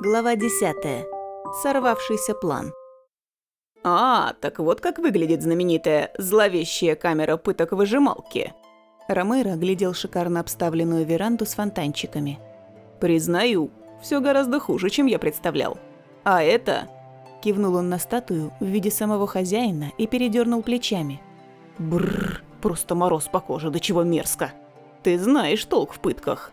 Глава 10. Сорвавшийся план. А, так вот как выглядит знаменитая зловещая камера пыток-выжималки. Ромеро глядел шикарно обставленную веранду с фонтанчиками. Признаю, все гораздо хуже, чем я представлял. А это... Кивнул он на статую в виде самого хозяина и передернул плечами. Бррр, просто мороз по коже, до чего мерзко. Ты знаешь толк в пытках.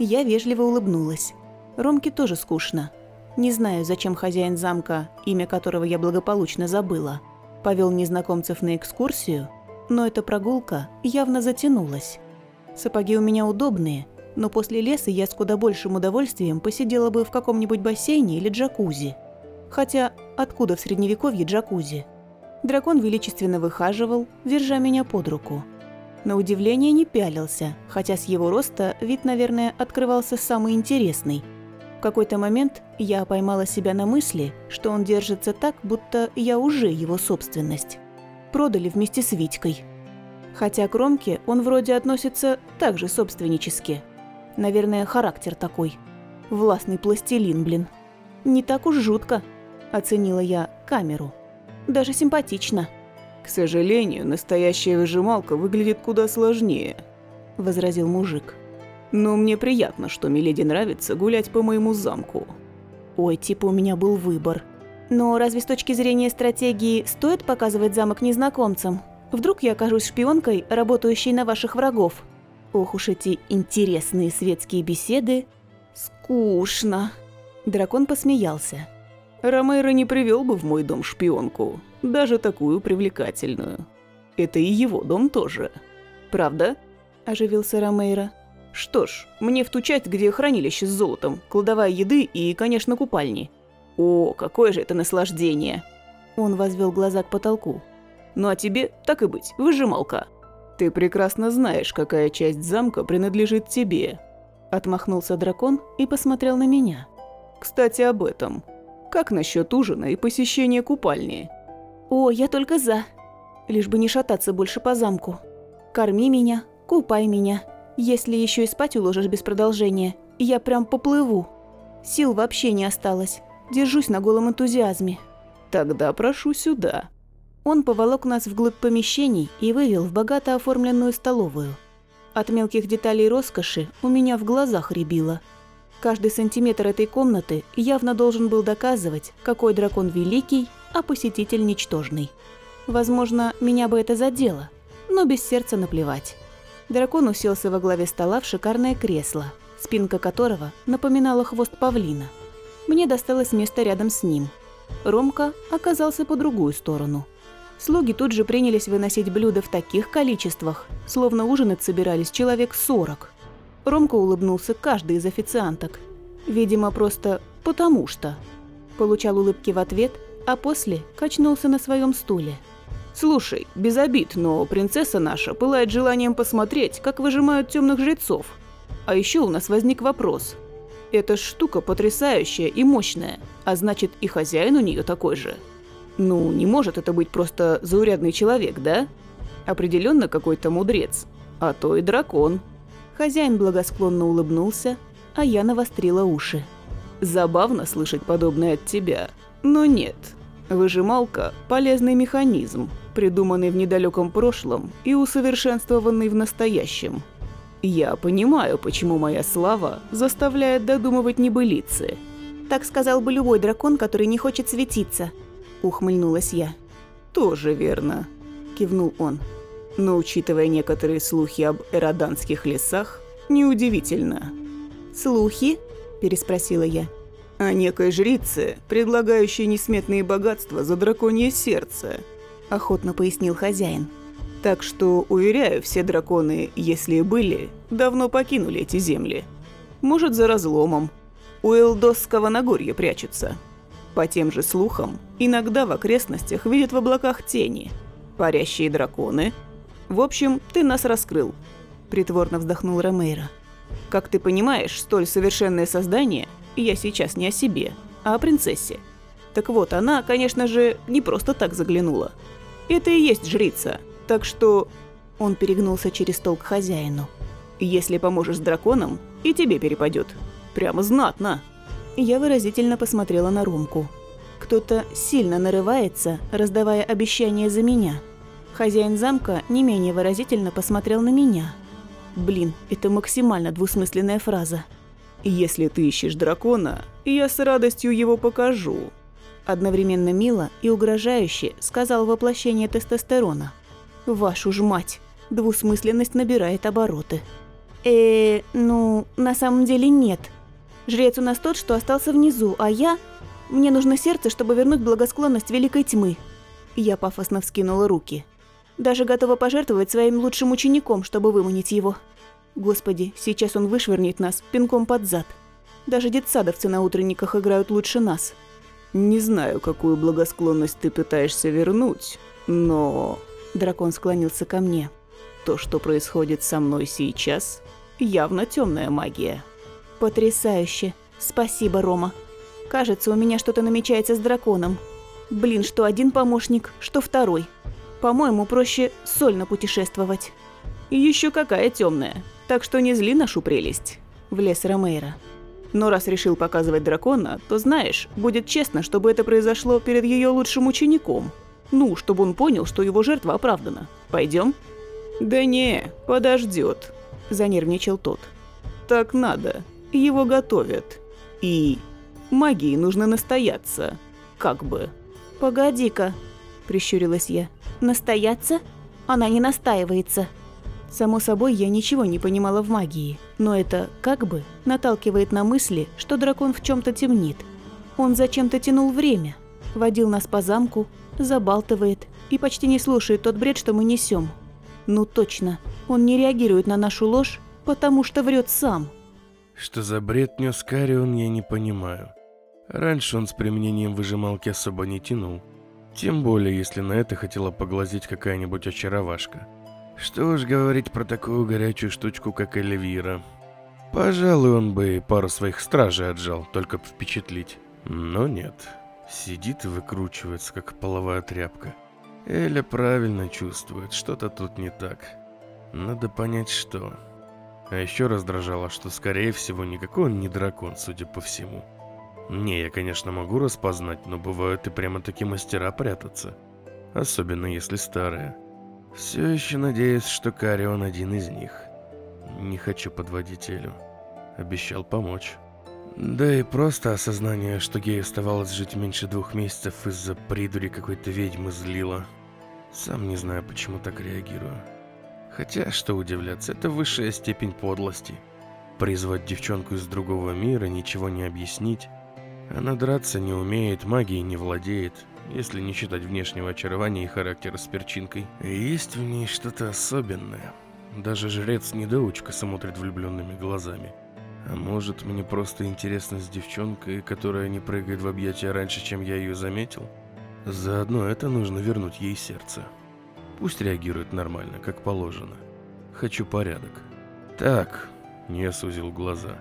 Я вежливо улыбнулась. Ромке тоже скучно. Не знаю, зачем хозяин замка, имя которого я благополучно забыла, повел незнакомцев на экскурсию, но эта прогулка явно затянулась. Сапоги у меня удобные, но после леса я с куда большим удовольствием посидела бы в каком-нибудь бассейне или джакузи. Хотя откуда в средневековье джакузи? Дракон величественно выхаживал, держа меня под руку. На удивление не пялился, хотя с его роста вид, наверное, открывался самый интересный – в какой-то момент я поймала себя на мысли, что он держится так, будто я уже его собственность. Продали вместе с Витькой. Хотя к Ромке он вроде относится также собственнически. Наверное, характер такой. Властный пластилин, блин. Не так уж жутко, оценила я камеру. Даже симпатично. К сожалению, настоящая выжималка выглядит куда сложнее, возразил мужик. Но мне приятно, что Миледи нравится гулять по моему замку. Ой, типа у меня был выбор. Но разве с точки зрения стратегии стоит показывать замок незнакомцам? Вдруг я окажусь шпионкой, работающей на ваших врагов? Ох уж эти интересные светские беседы. Скучно. Дракон посмеялся. Ромейро не привел бы в мой дом шпионку, даже такую привлекательную. Это и его дом тоже. Правда? Оживился Ромейро. Что ж, мне в ту часть, где хранилище с золотом, кладовая еды и, конечно, купальни. О, какое же это наслаждение! Он возвел глаза к потолку. Ну а тебе, так и быть, выжималка. Ты прекрасно знаешь, какая часть замка принадлежит тебе. Отмахнулся дракон и посмотрел на меня. Кстати, об этом. Как насчет ужина и посещения купальни? О, я только за. Лишь бы не шататься больше по замку. Корми меня, купай меня, если еще и спать уложишь без продолжения, я прям поплыву. Сил вообще не осталось. Держусь на голом энтузиазме. Тогда прошу сюда. Он поволок нас вглубь помещений и вывел в богато оформленную столовую. От мелких деталей роскоши у меня в глазах рябило. Каждый сантиметр этой комнаты явно должен был доказывать, какой дракон великий, а посетитель ничтожный. Возможно, меня бы это задело, но без сердца наплевать. Дракон уселся во главе стола в шикарное кресло, спинка которого напоминала хвост павлина. Мне досталось место рядом с ним. Ромка оказался по другую сторону. Слуги тут же принялись выносить блюда в таких количествах, словно ужинать собирались человек сорок. Ромка улыбнулся каждый из официанток. Видимо, просто «потому что». Получал улыбки в ответ, а после качнулся на своем стуле – Слушай, без обид, но принцесса наша пылает желанием посмотреть, как выжимают темных жрецов. А еще у нас возник вопрос. Эта штука потрясающая и мощная, а значит и хозяин у нее такой же. Ну, не может это быть просто заурядный человек, да? Определенно какой-то мудрец, а то и дракон. Хозяин благосклонно улыбнулся, а я навострила уши. Забавно слышать подобное от тебя, но нет. Выжималка – полезный механизм, придуманный в недалеком прошлом и усовершенствованный в настоящем. Я понимаю, почему моя слава заставляет додумывать небылицы. Так сказал бы любой дракон, который не хочет светиться, ухмыльнулась я. Тоже верно, кивнул он. Но учитывая некоторые слухи об эроданских лесах, неудивительно. Слухи? переспросила я. О некой жрице, предлагающей несметные богатства за драконье сердце, охотно пояснил хозяин. Так что, уверяю, все драконы, если и были, давно покинули эти земли. Может, за разломом. У Элдосского Нагорья прячутся. По тем же слухам, иногда в окрестностях видят в облаках тени. Парящие драконы. В общем, ты нас раскрыл. Притворно вздохнул Ромейро. Как ты понимаешь, столь совершенное создание, я сейчас не о себе, а о принцессе. Так вот, она, конечно же, не просто так заглянула. Это и есть жрица. Так что...» Он перегнулся через стол к хозяину. «Если поможешь с драконом, и тебе перепадет. Прямо знатно». Я выразительно посмотрела на Ромку. Кто-то сильно нарывается, раздавая обещания за меня. Хозяин замка не менее выразительно посмотрел на меня. Блин, это максимально двусмысленная фраза. «Если ты ищешь дракона, я с радостью его покажу», Одновременно мило и угрожающе сказал воплощение тестостерона. «Вашу ж мать, двусмысленность набирает обороты». э ну, на самом деле нет. Жрец у нас тот, что остался внизу, а я... Мне нужно сердце, чтобы вернуть благосклонность великой тьмы». Я пафосно вскинула руки. Даже готова пожертвовать своим лучшим учеником, чтобы выманить его. Господи, сейчас он вышвырнет нас пинком под зад. Даже детсадовцы на утренниках играют лучше нас. Не знаю, какую благосклонность ты пытаешься вернуть, но... Дракон склонился ко мне. То, что происходит со мной сейчас, явно темная магия. Потрясающе. Спасибо, Рома. Кажется, у меня что-то намечается с драконом. Блин, что один помощник, что второй. По-моему, проще сольно путешествовать. Еще какая темная. Так что не зли нашу прелесть. Влез Ромейро. Но раз решил показывать дракона, то знаешь, будет честно, чтобы это произошло перед ее лучшим учеником. Ну, чтобы он понял, что его жертва оправдана. Пойдем? Да не, подождет, занервничал тот. Так надо. Его готовят. И магии нужно настояться. Как бы. Погоди-ка, прищурилась я. Настояться? Она не настаивается. Само собой, я ничего не понимала в магии, но это, как бы, наталкивает на мысли, что дракон в чем то темнит. Он зачем-то тянул время, водил нас по замку, забалтывает и почти не слушает тот бред, что мы несем. Ну точно, он не реагирует на нашу ложь, потому что врет сам. Что за бред нес Карион, я не понимаю. Раньше он с применением выжималки особо не тянул. Тем более, если на это хотела поглазеть какая-нибудь очаровашка. Что уж говорить про такую горячую штучку, как Эльвира. Пожалуй, он бы пару своих стражей отжал, только впечатлить. Но нет. Сидит и выкручивается, как половая тряпка. Эля правильно чувствует, что-то тут не так. Надо понять, что. А еще раздражало, что, скорее всего, никакой он не дракон, судя по всему. Не, я, конечно, могу распознать, но бывают и прямо-таки мастера прятаться. Особенно если старые. Все еще надеюсь, что Карион один из них. Не хочу подводить Элю. Обещал помочь. Да и просто осознание, что гей оставалось жить меньше двух месяцев из-за придури какой-то ведьмы злило. Сам не знаю, почему так реагирую. Хотя, что удивляться, это высшая степень подлости. Призвать девчонку из другого мира, ничего не объяснить. Она драться не умеет, магией не владеет если не считать внешнего очарования и характера с перчинкой. Есть в ней что-то особенное. Даже жрец-недоучка смотрит влюбленными глазами. А может, мне просто интересно с девчонкой, которая не прыгает в объятия раньше, чем я ее заметил? Заодно это нужно вернуть ей сердце. Пусть реагирует нормально, как положено. Хочу порядок. Так, не сузил глаза.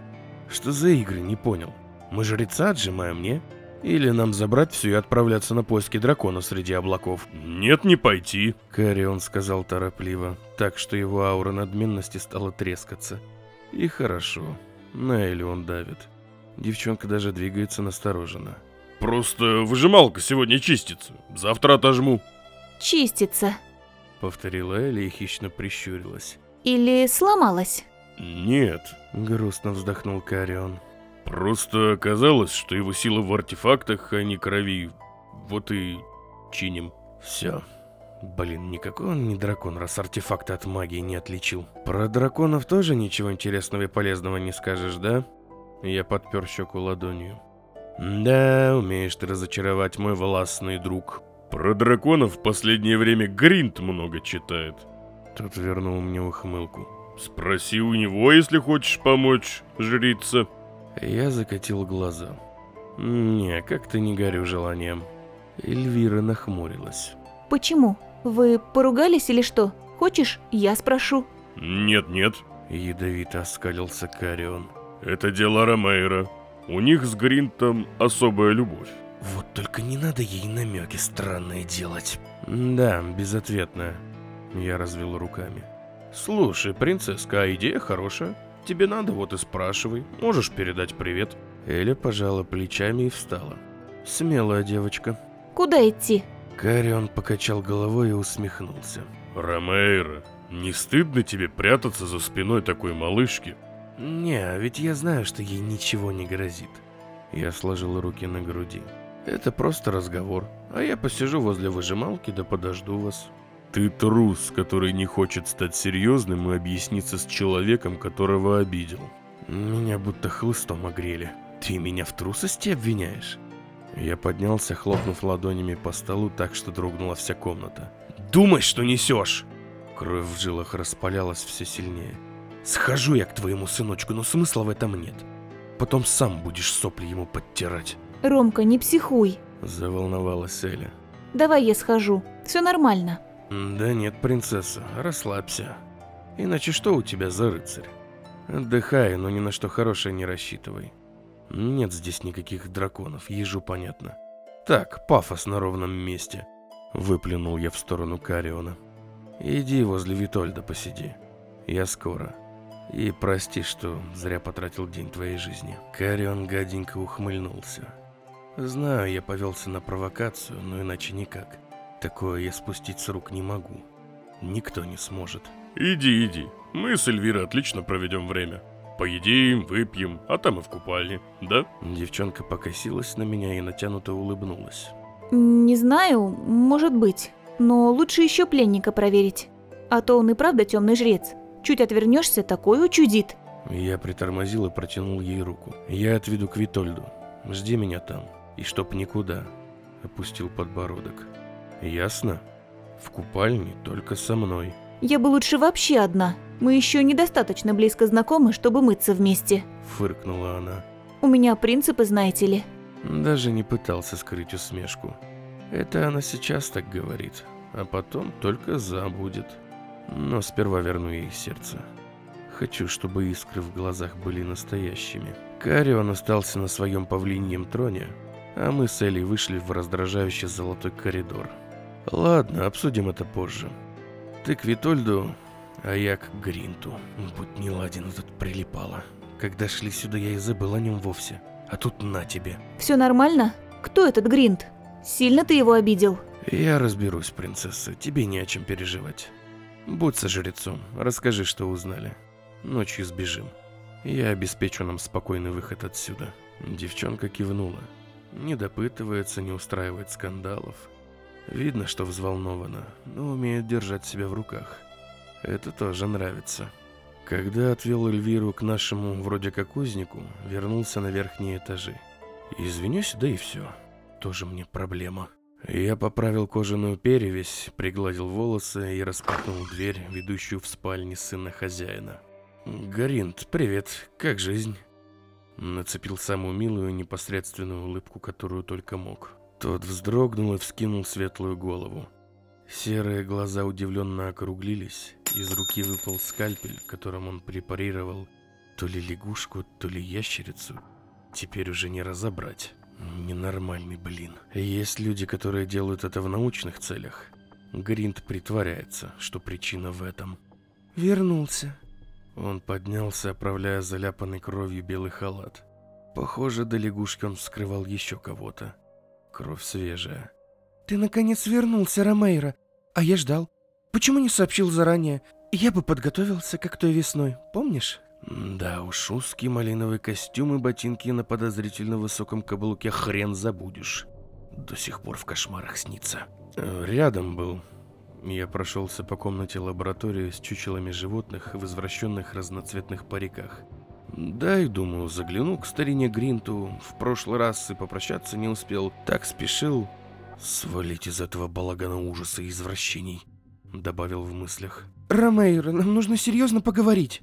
Что за игры, не понял. Мы жреца отжимаем, не? Или нам забрать все и отправляться на поиски дракона среди облаков? Нет, не пойти, Карион сказал торопливо, так что его аура надменности стала трескаться. И хорошо. На Элли он давит. Девчонка даже двигается настороженно. Просто выжималка сегодня чистится. Завтра отожму. Чистится. Повторила Элли и хищно прищурилась. Или сломалась? Нет. Грустно вздохнул Карион. Просто оказалось, что его сила в артефактах, а не крови. Вот и чиним. Все. Блин, никакой он не дракон, раз артефакты от магии не отличил. Про драконов тоже ничего интересного и полезного не скажешь, да? Я подпер щеку ладонью. Да, умеешь ты разочаровать, мой властный друг. Про драконов в последнее время Гринт много читает. Тот вернул мне ухмылку. Спроси у него, если хочешь помочь, жрица. Я закатил глаза. Не, как-то не горю желанием. Эльвира нахмурилась. Почему? Вы поругались или что? Хочешь, я спрошу? Нет-нет. Ядовито оскалился Карион. Это дело Ромейра. У них с Гринтом особая любовь. Вот только не надо ей намеки странные делать. Да, безответная. Я развел руками. Слушай, принцесска, а идея хорошая. Тебе надо, вот и спрашивай. Можешь передать привет. Эля пожала плечами и встала. Смелая девочка. Куда идти? Карион покачал головой и усмехнулся. Ромейро, не стыдно тебе прятаться за спиной такой малышки? Не, ведь я знаю, что ей ничего не грозит. Я сложил руки на груди. Это просто разговор, а я посижу возле выжималки да подожду вас. Ты трус, который не хочет стать серьезным и объясниться с человеком, которого обидел. Меня будто хлыстом огрели. Ты меня в трусости обвиняешь? Я поднялся, хлопнув ладонями по столу так, что дрогнула вся комната. «Думай, что несешь!» Кровь в жилах распалялась все сильнее. «Схожу я к твоему сыночку, но смысла в этом нет. Потом сам будешь сопли ему подтирать». Ромка, не психуй. Заволновалась Эля. Давай я схожу. Все нормально. «Да нет, принцесса, расслабься. Иначе что у тебя за рыцарь? Отдыхай, но ни на что хорошее не рассчитывай. Нет здесь никаких драконов, ежу понятно. Так, пафос на ровном месте. Выплюнул я в сторону Кариона. Иди возле Витольда посиди. Я скоро. И прости, что зря потратил день твоей жизни. Карион гаденько ухмыльнулся. Знаю, я повелся на провокацию, но иначе никак. Такое я спустить с рук не могу. Никто не сможет. Иди, иди. Мы с Эльвирой отлично проведем время. Поедим, выпьем, а там и в купальне, да? Девчонка покосилась на меня и натянуто улыбнулась. Не знаю, может быть. Но лучше еще пленника проверить. А то он и правда темный жрец. Чуть отвернешься, такой учудит. Я притормозил и протянул ей руку. Я отведу к Витольду. Жди меня там. И чтоб никуда. Опустил подбородок. Ясно? В купальне только со мной. Я бы лучше вообще одна. Мы еще недостаточно близко знакомы, чтобы мыться вместе. Фыркнула она. У меня принципы, знаете ли. Даже не пытался скрыть усмешку. Это она сейчас так говорит, а потом только забудет. Но сперва верну ей сердце. Хочу, чтобы искры в глазах были настоящими. Карион остался на своем павлиньем троне, а мы с Элей вышли в раздражающий золотой коридор. Ладно, обсудим это позже. Ты к Витольду, а я к Гринту. Будь не ладен, тут прилипало. Когда шли сюда, я и забыл о нем вовсе. А тут на тебе. Все нормально? Кто этот Гринт? Сильно ты его обидел? Я разберусь, принцесса. Тебе не о чем переживать. Будь со жрецом. Расскажи, что узнали. Ночью сбежим. Я обеспечу нам спокойный выход отсюда. Девчонка кивнула. Не допытывается, не устраивает скандалов. Видно, что взволнована, но умеет держать себя в руках. Это тоже нравится. Когда отвел Эльвиру к нашему вроде как узнику, вернулся на верхние этажи. Извинюсь, да и все. Тоже мне проблема. Я поправил кожаную перевязь, пригладил волосы и распахнул дверь, ведущую в спальню сына хозяина. «Гаринт, привет, как жизнь?» Нацепил самую милую непосредственную улыбку, которую только мог. Тот вздрогнул и вскинул светлую голову. Серые глаза удивленно округлились. Из руки выпал скальпель, которым он препарировал то ли лягушку, то ли ящерицу. Теперь уже не разобрать. Ненормальный блин. Есть люди, которые делают это в научных целях. Гринт притворяется, что причина в этом. Вернулся. Он поднялся, оправляя заляпанный кровью белый халат. Похоже, до лягушки он вскрывал еще кого-то. Кровь свежая. «Ты наконец вернулся, Ромейро. А я ждал. Почему не сообщил заранее? Я бы подготовился, как той весной, помнишь?» Да уж, узкий малиновый костюм и ботинки на подозрительно высоком каблуке хрен забудешь. До сих пор в кошмарах снится. Э, рядом был. Я прошелся по комнате лаборатории с чучелами животных в извращенных разноцветных париках. Да и думаю, загляну к старине Гринту. В прошлый раз и попрощаться не успел. Так спешил. Свалить из этого балагана ужаса и извращений. Добавил в мыслях. «Ромейро, нам нужно серьезно поговорить».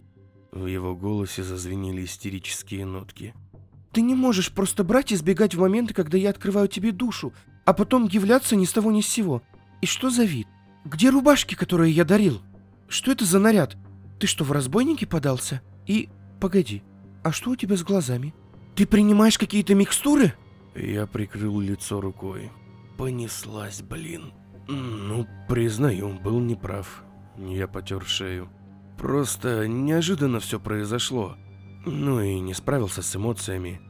В его голосе зазвенели истерические нотки. «Ты не можешь просто брать и сбегать в моменты, когда я открываю тебе душу, а потом являться ни с того ни с сего. И что за вид? Где рубашки, которые я дарил? Что это за наряд? Ты что, в разбойники подался? И... Погоди, а что у тебя с глазами? Ты принимаешь какие-то микстуры?» Я прикрыл лицо рукой. Понеслась, блин. Ну, признаю, был неправ. Я потер шею. Просто неожиданно все произошло. Ну и не справился с эмоциями.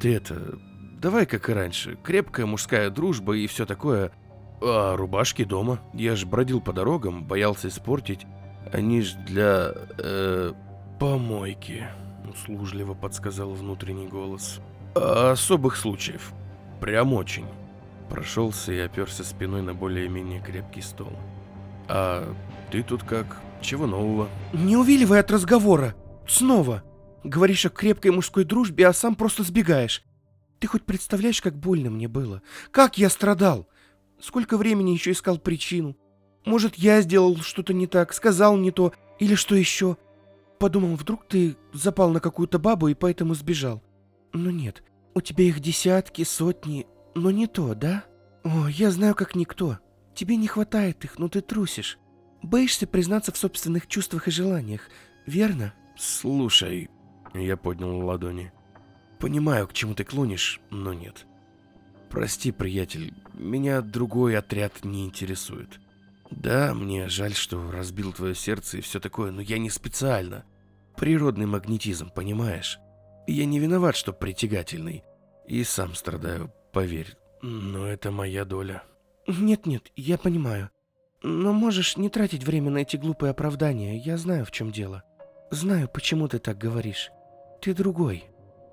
Ты это... Давай как и раньше. Крепкая мужская дружба и все такое. А рубашки дома. Я ж бродил по дорогам, боялся испортить. Они ж для... Э, помойки. Услужливо подсказал внутренний голос. Особых случаев. Прям очень. Прошелся и оперся спиной на более-менее крепкий стол. А ты тут как? Чего нового? Не увиливай от разговора. Снова. Говоришь о крепкой мужской дружбе, а сам просто сбегаешь. Ты хоть представляешь, как больно мне было? Как я страдал? Сколько времени еще искал причину? Может, я сделал что-то не так, сказал не то, или что еще? Подумал, вдруг ты запал на какую-то бабу и поэтому сбежал. Но нет, у тебя их десятки, сотни, но не то, да? О, я знаю как никто. Тебе не хватает их, но ты трусишь. Боишься признаться в собственных чувствах и желаниях, верно? Слушай, я поднял ладони. Понимаю, к чему ты клонишь, но нет. Прости, приятель, меня другой отряд не интересует. Да, мне жаль, что разбил твое сердце и все такое, но я не специально. Природный магнетизм, понимаешь? Я не виноват, что притягательный. И сам страдаю, поверь. Но это моя доля. Нет-нет, я понимаю. Но можешь не тратить время на эти глупые оправдания, я знаю, в чем дело. Знаю, почему ты так говоришь. Ты другой,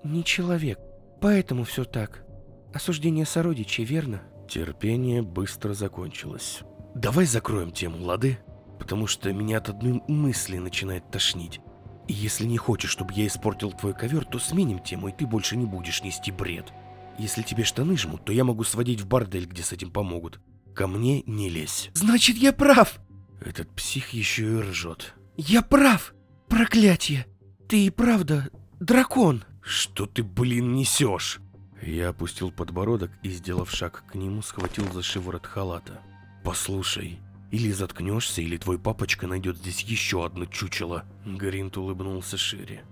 не человек, поэтому все так. Осуждение сородичей, верно? Терпение быстро закончилось. Давай закроем тему, лады? Потому что меня от одной мысли начинает тошнить. И если не хочешь, чтобы я испортил твой ковер, то сменим тему, и ты больше не будешь нести бред. Если тебе штаны жмут, то я могу сводить в бордель, где с этим помогут. Ко мне не лезь. Значит, я прав! Этот псих еще и ржет. Я прав! Проклятие! Ты и правда дракон! Что ты, блин, несешь? Я опустил подбородок и, сделав шаг к нему, схватил за шиворот халата. Послушай, или заткнешься, или твой папочка найдет здесь еще одно чучело. Гринт улыбнулся шире.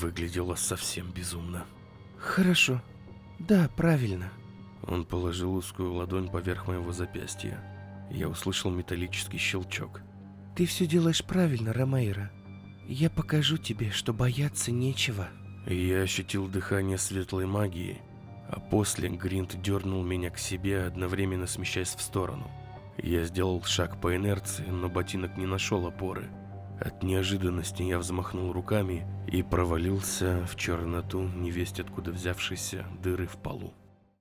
Выглядело совсем безумно. Хорошо. Да, правильно. Он положил узкую ладонь поверх моего запястья. Я услышал металлический щелчок. Ты все делаешь правильно, Ромейро. Я покажу тебе, что бояться нечего. Я ощутил дыхание светлой магии, а после Гринт дернул меня к себе, одновременно смещаясь в сторону. Я сделал шаг по инерции, но ботинок не нашел опоры. От неожиданности я взмахнул руками и провалился в черноту невесть откуда взявшейся дыры в полу.